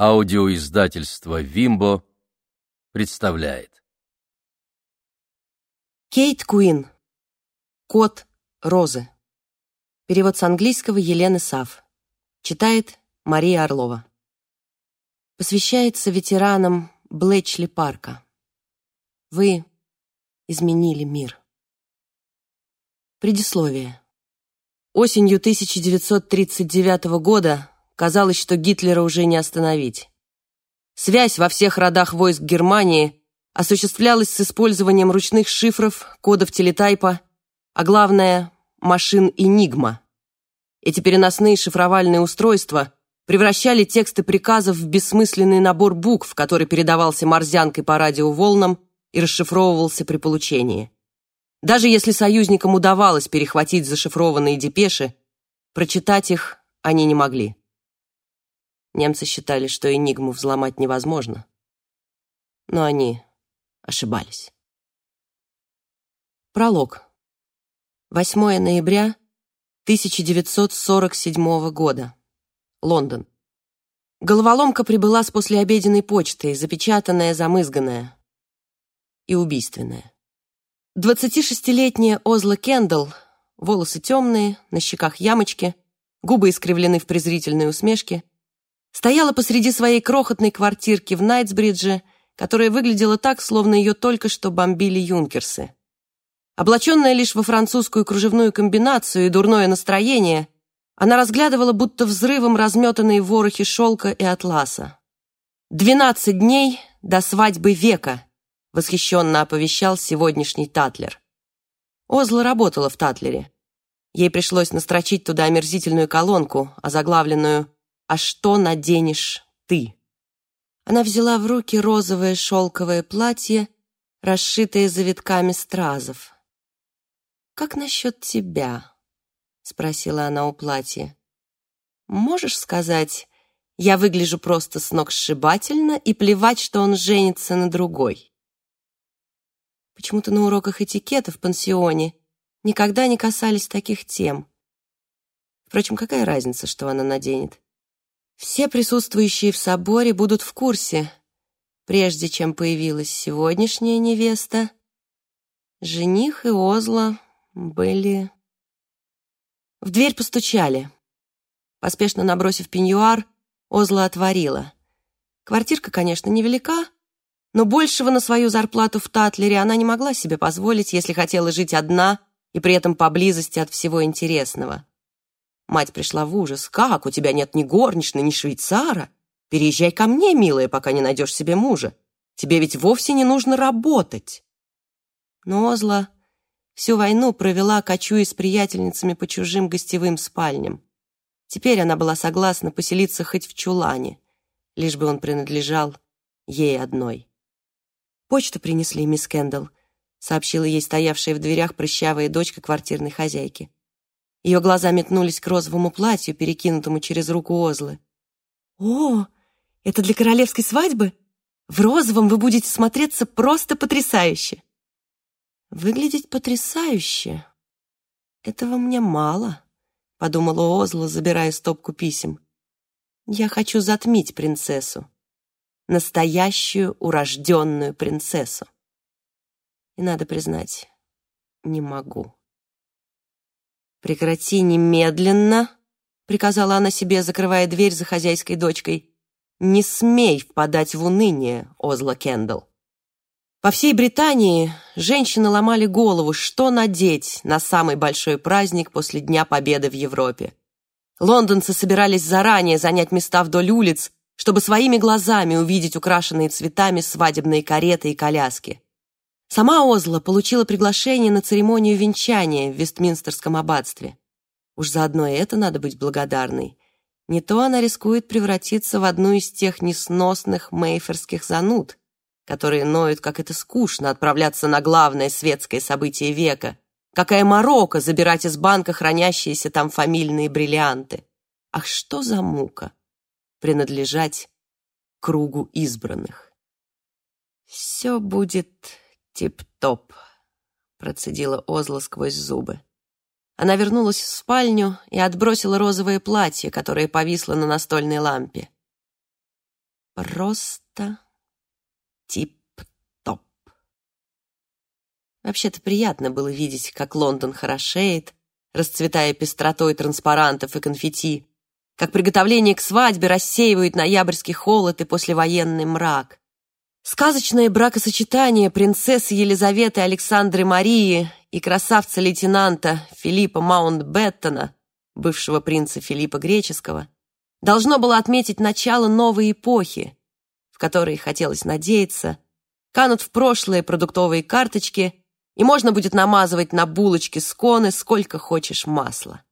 Аудиоиздательство «Вимбо» представляет. Кейт Куин. Кот Розы. Перевод с английского Елены Сав. Читает Мария Орлова. Посвящается ветеранам Блэчли Парка. Вы изменили мир. Предисловие. Осенью 1939 года Казалось, что Гитлера уже не остановить. Связь во всех родах войск Германии осуществлялась с использованием ручных шифров, кодов телетайпа, а главное — машин «Энигма». Эти переносные шифровальные устройства превращали тексты приказов в бессмысленный набор букв, который передавался морзянкой по радиоволнам и расшифровывался при получении. Даже если союзникам удавалось перехватить зашифрованные депеши, прочитать их они не могли. Немцы считали, что «Энигму» взломать невозможно. Но они ошибались. Пролог. 8 ноября 1947 года. Лондон. Головоломка прибыла с послеобеденной почтой, запечатанная, замызганная и убийственная. 26-летняя Озла Кендалл, волосы темные, на щеках ямочки, губы искривлены в презрительной усмешке, стояла посреди своей крохотной квартирки в Найтсбридже, которая выглядела так, словно ее только что бомбили юнкерсы. Облаченная лишь во французскую кружевную комбинацию и дурное настроение, она разглядывала будто взрывом разметанные ворохи шелка и атласа. «Двенадцать дней до свадьбы века», — восхищенно оповещал сегодняшний Татлер. Озла работала в Татлере. Ей пришлось настрочить туда омерзительную колонку, озаглавленную а что наденешь ты?» Она взяла в руки розовое шелковое платье, расшитое завитками стразов. «Как насчет тебя?» — спросила она у платья. «Можешь сказать, я выгляжу просто сногсшибательно и плевать, что он женится на другой?» Почему-то на уроках этикета в пансионе никогда не касались таких тем. Впрочем, какая разница, что она наденет? Все присутствующие в соборе будут в курсе, прежде чем появилась сегодняшняя невеста. Жених и Озла были... В дверь постучали. Поспешно набросив пеньюар, Озла отворила. Квартирка, конечно, невелика, но большего на свою зарплату в Татлере она не могла себе позволить, если хотела жить одна и при этом поблизости от всего интересного. Мать пришла в ужас. «Как? У тебя нет ни горничной, ни швейцара? Переезжай ко мне, милая, пока не найдешь себе мужа. Тебе ведь вовсе не нужно работать». Но Озла всю войну провела, кочуя с приятельницами по чужим гостевым спальням. Теперь она была согласна поселиться хоть в чулане, лишь бы он принадлежал ей одной. «Почту принесли, мисс Кендалл», — сообщила ей стоявшая в дверях прыщавая дочка квартирной хозяйки. Ее глаза метнулись к розовому платью, перекинутому через руку Озлы. «О, это для королевской свадьбы? В розовом вы будете смотреться просто потрясающе!» «Выглядеть потрясающе? Этого мне мало», — подумала Озла, забирая стопку писем. «Я хочу затмить принцессу. Настоящую урожденную принцессу. И, надо признать, не могу». «Прекрати немедленно!» — приказала она себе, закрывая дверь за хозяйской дочкой. «Не смей впадать в уныние, Озла Кендалл!» По всей Британии женщины ломали голову, что надеть на самый большой праздник после Дня Победы в Европе. Лондонцы собирались заранее занять места вдоль улиц, чтобы своими глазами увидеть украшенные цветами свадебные кареты и коляски. Сама Озла получила приглашение на церемонию венчания в Вестминстерском аббатстве. Уж заодно и это надо быть благодарной. Не то она рискует превратиться в одну из тех несносных мейферских зануд, которые ноют, как это скучно отправляться на главное светское событие века. Какая морока забирать из банка хранящиеся там фамильные бриллианты. Ах, что за мука принадлежать кругу избранных. Все будет «Тип-топ», — процедила Озла сквозь зубы. Она вернулась в спальню и отбросила розовое платье, которое повисло на настольной лампе. просто тип-топ. Вообще-то приятно было видеть, как Лондон хорошеет, расцветая пестротой транспарантов и конфетти, как приготовление к свадьбе рассеивает ноябрьский холод и послевоенный мрак. Сказочное бракосочетание принцессы Елизаветы Александры Марии и красавца-лейтенанта Филиппа Маунтбеттона, бывшего принца Филиппа Греческого, должно было отметить начало новой эпохи, в которой, хотелось надеяться, канут в прошлое продуктовые карточки и можно будет намазывать на булочки сконы сколько хочешь масла.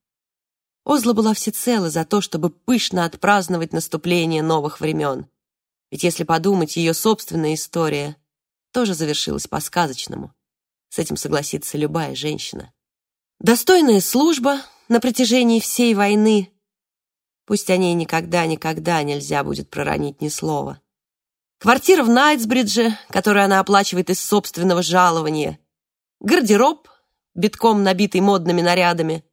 Озла была всецело за то, чтобы пышно отпраздновать наступление новых времен. Ведь если подумать, ее собственная история тоже завершилась по-сказочному. С этим согласится любая женщина. Достойная служба на протяжении всей войны. Пусть о ней никогда-никогда нельзя будет проронить ни слова. Квартира в Найтсбридже, которую она оплачивает из собственного жалования. Гардероб, битком набитый модными нарядами.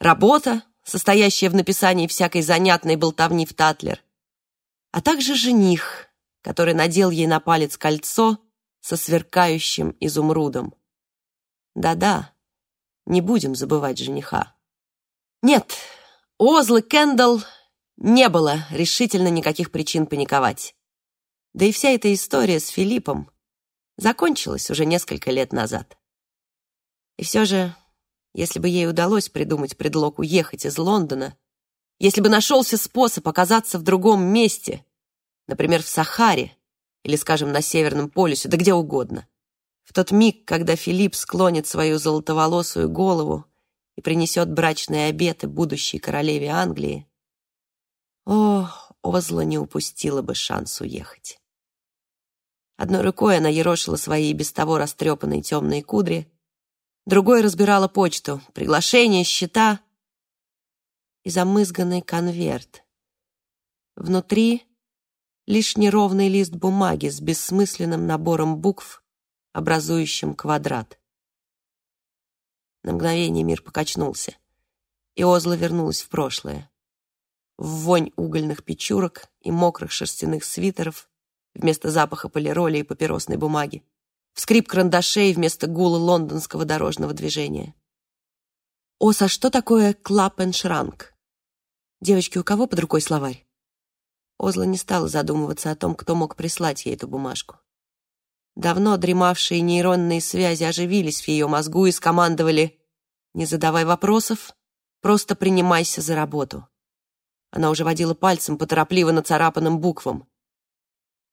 Работа, состоящая в написании всякой занятной болтовни в Татлер. А также жених, который надел ей на палец кольцо со сверкающим изумрудом. Да-да, не будем забывать жениха. Нет, у Озлы Кэндалл не было решительно никаких причин паниковать. Да и вся эта история с Филиппом закончилась уже несколько лет назад. И все же, если бы ей удалось придумать предлог уехать из Лондона, если бы нашелся способ оказаться в другом месте, например, в Сахаре или, скажем, на Северном полюсе, да где угодно, в тот миг, когда Филипп склонит свою золотоволосую голову и принесет брачные обеты будущей королеве Англии, о, Озла не упустила бы шанс уехать. Одной рукой она ерошила свои без того растрепанные темные кудри, другой разбирала почту, приглашения, счета и замызганный конверт. Внутри лишь неровный лист бумаги с бессмысленным набором букв образующим квадрат. На мгновение мир покачнулся, и Озла вернулась в прошлое. В вонь угольных печурок и мокрых шерстяных свитеров вместо запаха полироли и папиросной бумаги, в скрип карандашей вместо гула лондонского дорожного движения. «Ос, а что такое клаппеншранк? Девочки, у кого под рукой словарь?» Озла не стала задумываться о том, кто мог прислать ей эту бумажку. Давно дремавшие нейронные связи оживились в ее мозгу и скомандовали «Не задавай вопросов, просто принимайся за работу». Она уже водила пальцем по торопливо нацарапанным буквам.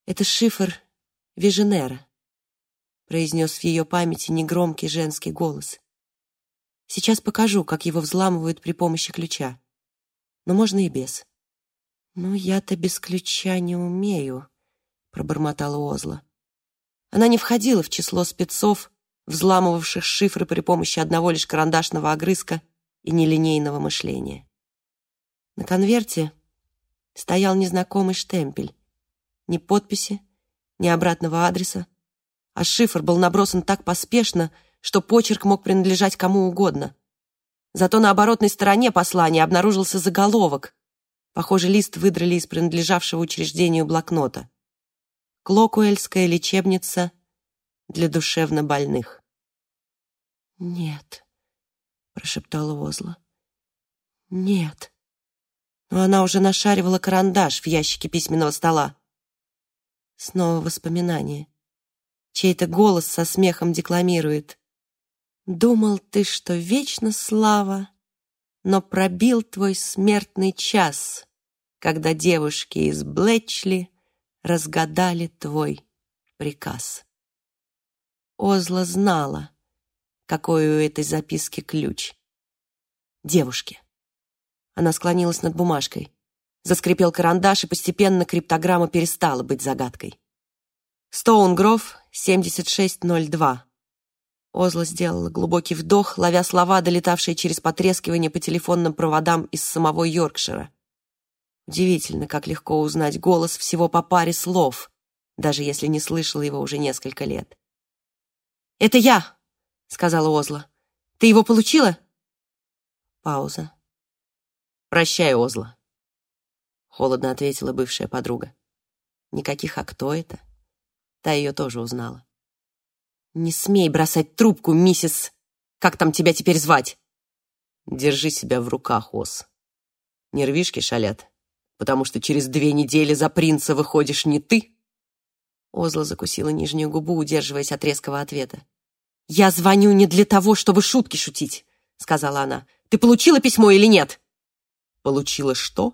«Это шифр Виженера», — произнес в ее памяти негромкий женский голос. «Сейчас покажу, как его взламывают при помощи ключа. Но можно и без». «Ну, я-то без ключа не умею», — пробормотала Озла. Она не входила в число спецов, взламывавших шифры при помощи одного лишь карандашного огрызка и нелинейного мышления. На конверте стоял незнакомый штемпель. Ни подписи, ни обратного адреса. А шифр был набросан так поспешно, что почерк мог принадлежать кому угодно. Зато на оборотной стороне послания обнаружился заголовок. Похоже, лист выдрали из принадлежавшего учреждению блокнота. Клокуэльская лечебница для душевнобольных. «Нет», — прошептала Озла. «Нет». Но она уже нашаривала карандаш в ящике письменного стола. Снова воспоминание. Чей-то голос со смехом декламирует. «Думал ты, что вечно слава, но пробил твой смертный час, когда девушки из Блэчли разгадали твой приказ. Озла знала, какой у этой записки ключ. Девушки. Она склонилась над бумажкой. Заскрипел карандаш, и постепенно криптограмма перестала быть загадкой. Стоунгров, 7602. Озла сделала глубокий вдох, ловя слова, долетавшие через потрескивание по телефонным проводам из самого Йоркшира. Удивительно, как легко узнать голос всего по паре слов, даже если не слышала его уже несколько лет. «Это я!» — сказала Озла. «Ты его получила?» Пауза. «Прощай, Озла», — холодно ответила бывшая подруга. Никаких «а кто это?» Та ее тоже узнала. «Не смей бросать трубку, миссис... Как там тебя теперь звать?» «Держи себя в руках, Ос. Нервишки шалят, потому что через две недели за принца выходишь не ты». Озла закусила нижнюю губу, удерживаясь от резкого ответа. «Я звоню не для того, чтобы шутки шутить», — сказала она. «Ты получила письмо или нет?» «Получила что?»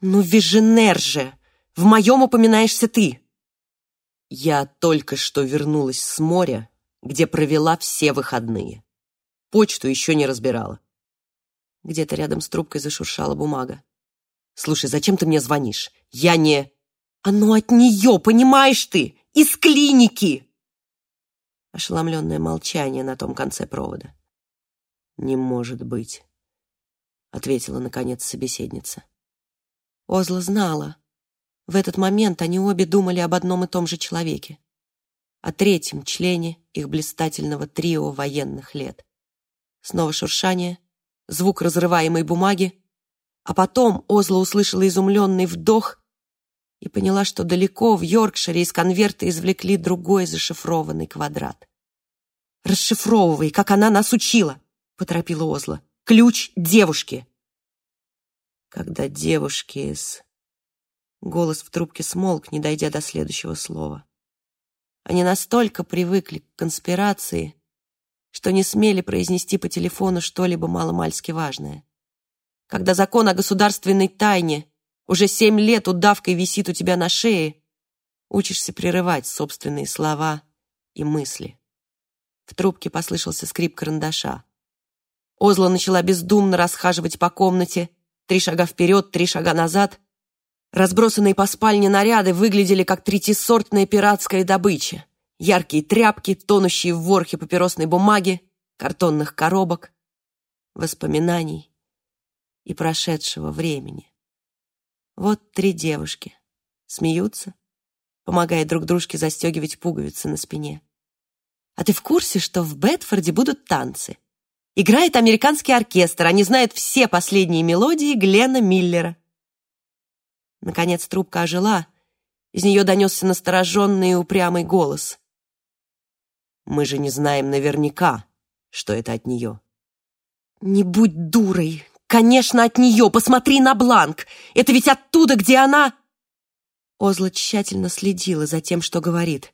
«Ну, Виженер же! В моем упоминаешься ты!» «Я только что вернулась с моря, где провела все выходные. Почту еще не разбирала». Где-то рядом с трубкой зашуршала бумага. «Слушай, зачем ты мне звонишь? Я не...» «Оно от нее, понимаешь ты? Из клиники!» Ошеломленное молчание на том конце провода. «Не может быть», — ответила, наконец, собеседница. Озла знала. В этот момент они обе думали об одном и том же человеке. О третьем члене их блистательного трио военных лет. Снова шуршание, звук разрываемой бумаги, а потом Озла услышала изумленный вдох и поняла, что далеко в Йоркшире из конверта извлекли другой зашифрованный квадрат. «Расшифровывай, как она нас учила!» — поторопила Озла. «Ключ девушки!» когда девушки из... Голос в трубке смолк, не дойдя до следующего слова. Они настолько привыкли к конспирации, что не смели произнести по телефону что-либо маломальски важное. Когда закон о государственной тайне уже семь лет удавкой висит у тебя на шее, учишься прерывать собственные слова и мысли. В трубке послышался скрип карандаша. Озла начала бездумно расхаживать по комнате, Три шага вперед, три шага назад. Разбросанные по спальне наряды выглядели как третисортная пиратская добыча. Яркие тряпки, тонущие в ворхе папиросной бумаги, картонных коробок, воспоминаний и прошедшего времени. Вот три девушки. Смеются, помогая друг дружке застегивать пуговицы на спине. А ты в курсе, что в Бетфорде будут танцы? Играет американский оркестр, они знают все последние мелодии Глена Миллера. Наконец трубка ожила, из нее донесся настороженный и упрямый голос. «Мы же не знаем наверняка, что это от нее». «Не будь дурой! Конечно, от нее! Посмотри на бланк! Это ведь оттуда, где она...» Озла тщательно следила за тем, что говорит.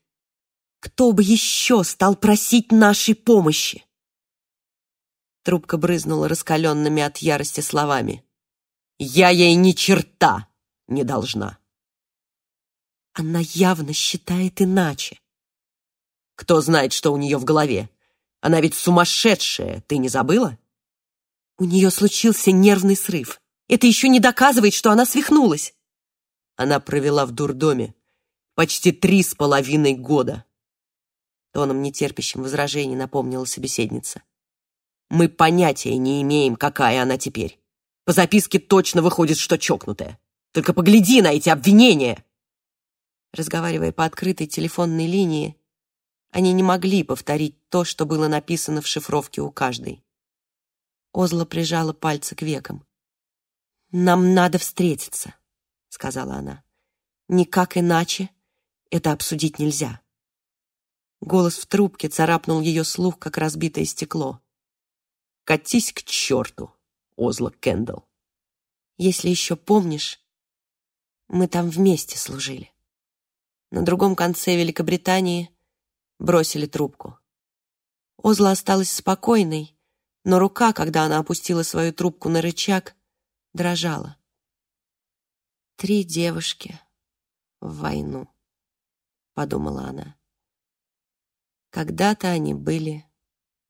«Кто бы еще стал просить нашей помощи?» Трубка брызнула раскаленными от ярости словами. «Я ей ни черта не должна!» Она явно считает иначе. Кто знает, что у нее в голове? Она ведь сумасшедшая, ты не забыла? У нее случился нервный срыв. Это еще не доказывает, что она свихнулась. Она провела в дурдоме почти три с половиной года. Тоном нетерпящим возражений напомнила собеседница. Мы понятия не имеем, какая она теперь. По записке точно выходит, что чокнутая. Только погляди на эти обвинения!» Разговаривая по открытой телефонной линии, они не могли повторить то, что было написано в шифровке у каждой. Озла прижала пальцы к векам. «Нам надо встретиться», — сказала она. «Никак иначе это обсудить нельзя». Голос в трубке царапнул ее слух, как разбитое стекло. Катись к черту, Озла Кендалл. Если еще помнишь, мы там вместе служили. На другом конце Великобритании бросили трубку. Озла осталась спокойной, но рука, когда она опустила свою трубку на рычаг, дрожала. «Три девушки в войну», — подумала она. Когда-то они были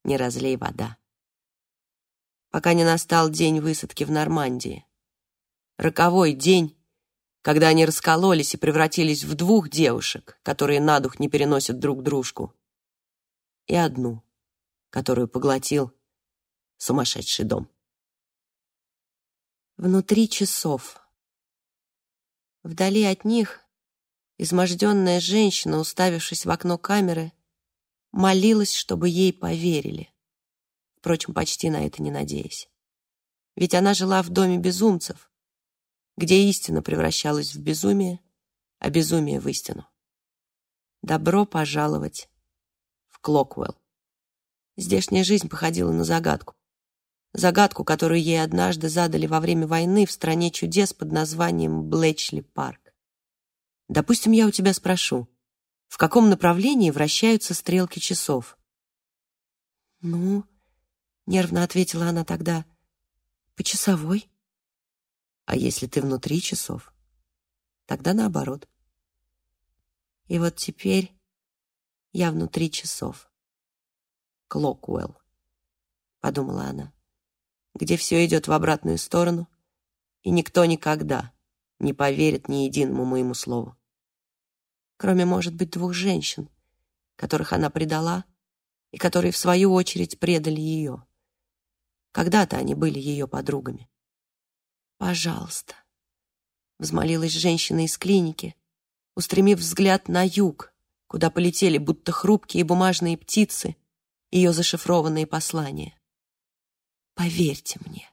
не разлей вода пока не настал день высадки в Нормандии. Роковой день, когда они раскололись и превратились в двух девушек, которые на дух не переносят друг дружку, и одну, которую поглотил сумасшедший дом. Внутри часов. Вдали от них изможденная женщина, уставившись в окно камеры, молилась, чтобы ей поверили впрочем, почти на это не надеясь. Ведь она жила в доме безумцев, где истина превращалась в безумие, а безумие в истину. Добро пожаловать в Клоквелл. Здешняя жизнь походила на загадку. Загадку, которую ей однажды задали во время войны в стране чудес под названием Блэчли Парк. Допустим, я у тебя спрошу, в каком направлении вращаются стрелки часов? Ну, нервно ответила она тогда, по часовой. А если ты внутри часов, тогда наоборот. И вот теперь я внутри часов. Клокуэлл, подумала она, где все идет в обратную сторону, и никто никогда не поверит ни единому моему слову. Кроме, может быть, двух женщин, которых она предала и которые, в свою очередь, предали ее. Когда-то они были ее подругами. «Пожалуйста», — взмолилась женщина из клиники, устремив взгляд на юг, куда полетели будто хрупкие бумажные птицы ее зашифрованные послания. «Поверьте мне,